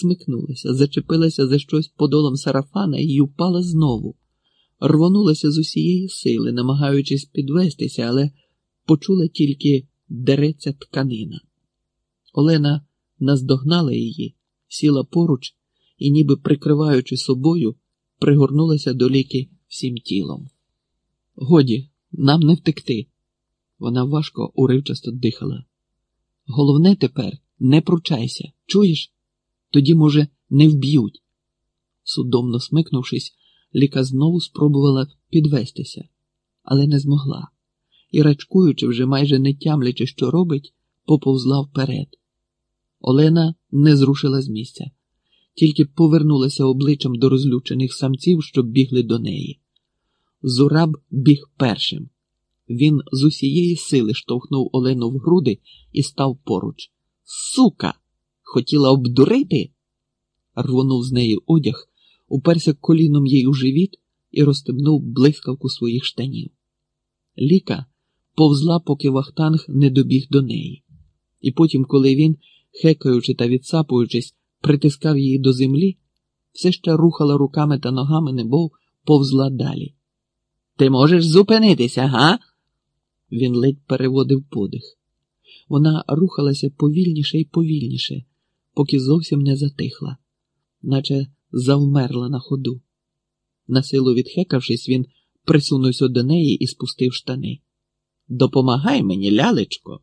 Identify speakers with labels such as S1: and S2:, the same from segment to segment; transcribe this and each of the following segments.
S1: смикнулася, зачепилася за щось подолом сарафана і впала знову, рвонулася з усієї сили, намагаючись підвестися, але почула тільки дереться тканина. Олена наздогнала її, сіла поруч і, ніби прикриваючи собою, пригорнулася до ліки всім тілом. Годі, нам не втекти. Вона важко уривчасто дихала. Головне тепер не пручайся, чуєш? Тоді, може, не вб'ють. Судомно смикнувшись, Ліка знову спробувала підвестися, але не змогла і, рачкуючи, вже майже не тямлячи, що робить, поповзла вперед. Олена не зрушила з місця, тільки повернулася обличчям до розлючених самців, що бігли до неї. Зураб біг першим. Він з усієї сили штовхнув Олену в груди і став поруч. Сука! Хотіла обдурити? Рвонув з неї одяг, уперся коліном їй у живіт і розстебнув блискавку своїх штанів. Ліка повзла, поки вахтанг не добіг до неї, і потім, коли він, хекаючи та відсапуючись, притискав її до землі, все ще рухала руками та ногами, немов повзла далі. Ти можеш зупинитися, га? Він ледь переводив подих. Вона рухалася повільніше і повільніше, поки зовсім не затихла, наче завмерла на ходу. Насилу відхекавшись, він присунувся до неї і спустив штани. Допомагай мені, лялечко.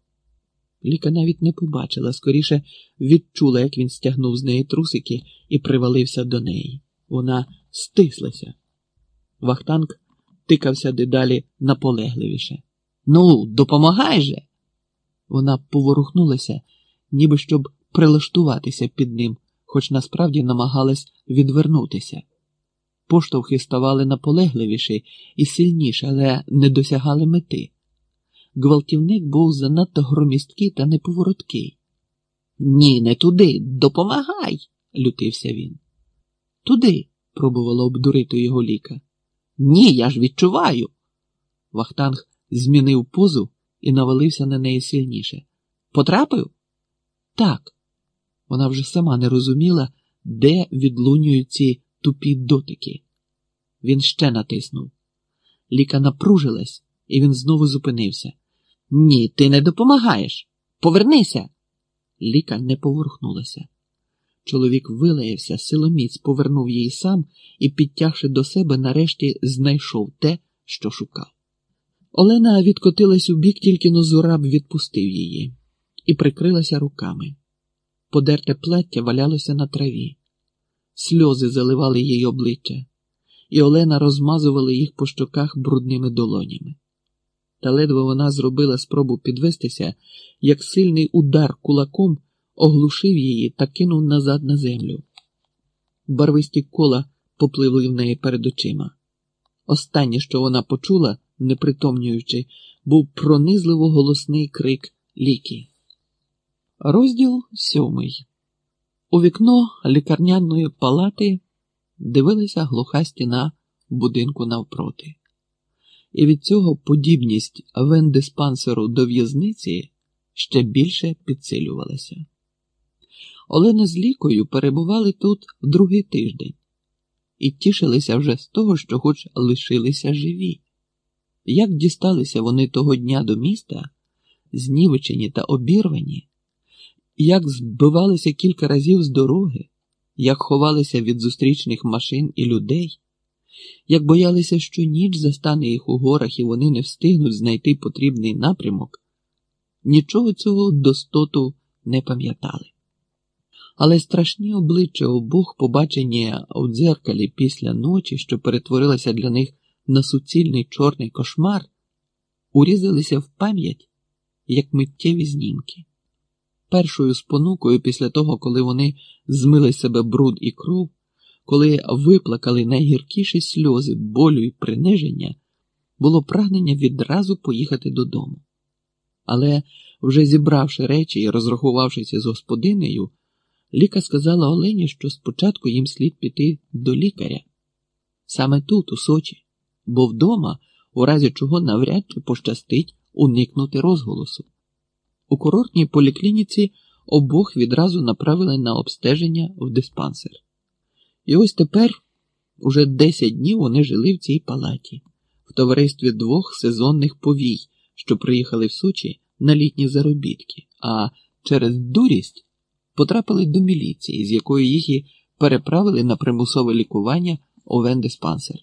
S1: Ліка навіть не побачила, скоріше відчула, як він стягнув з неї трусики і привалився до неї. Вона стислася. Вахтанг тикався дедалі наполегливіше. Ну, допомагай же. Вона поворухнулася, ніби щоб прилаштуватися під ним, хоч насправді намагалась відвернутися. Поштовхи ставали наполегливіші і сильніші, але не досягали мети. Гвалтівник був занадто громісткий та неповороткий. Ні, не туди, допомагай, лютився він. Туди, пробувала обдурити його ліка. Ні, я ж відчуваю. Вахтанг змінив позу і навалився на неї сильніше. Потрапив? Так. Вона вже сама не розуміла, де відлунюють ці тупі дотики. Він ще натиснув. Ліка напружилась, і він знову зупинився. Ні, ти не допомагаєш. Повернися. Ліка не поворухнулася. Чоловік вилаявся, силоміць повернув її сам і, підтягши до себе, нарешті знайшов те, що шукав. Олена відкотилась у бік, тільки Нозураб відпустив її і прикрилася руками. Подерте плаття валялося на траві, сльози заливали їй обличчя, і Олена розмазувала їх по щоках брудними долонями. Та ледве вона зробила спробу підвестися, як сильний удар кулаком оглушив її та кинув назад на землю. Барвисті кола попливли в неї перед очима. Останнє, що вона почула, непритомнюючи, був пронизливо голосний крик ліки. Розділ сьомий. У вікно лікарняної палати дивилася глуха стіна будинку навпроти, і від цього подібність вендиспансеру до в'язниці ще більше підсилювалася. Олена з лікою перебували тут другий тиждень і тішилися вже з того, що хоч лишилися живі. Як дісталися вони того дня до міста, знівечені та обірвані, як збивалися кілька разів з дороги, як ховалися від зустрічних машин і людей, як боялися, що ніч застане їх у горах і вони не встигнуть знайти потрібний напрямок, нічого цього достоту не пам'ятали. Але страшні обличчя обох, побачені у дзеркалі після ночі, що перетворилася для них на суцільний чорний кошмар, урізалися в пам'ять, як миттєві знімки. Першою спонукою після того, коли вони змили себе бруд і кров, коли виплакали найгіркіші сльози болю і приниження, було прагнення відразу поїхати додому. Але, вже зібравши речі і розрахувавшися з господинею, Ліка сказала Олені, що спочатку їм слід піти до лікаря. Саме тут, у Сочі, бо вдома, у разі чого навряд чи пощастить уникнути розголосу. У курортній поліклініці обох відразу направили на обстеження в диспансер. І ось тепер уже 10 днів вони жили в цій палаті, в товаристві двох сезонних повій, що приїхали в Сочі на літні заробітки, а через дурість потрапили до міліції, з якої їх і переправили на примусове лікування у вендиспансер.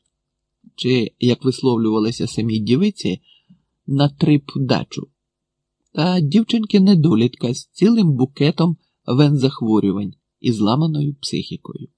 S1: Чи, як висловлювалися самі дівиці, на трип-дачу. Та дівчинки недолітка з цілим букетом вензахворювань і зламаною психікою.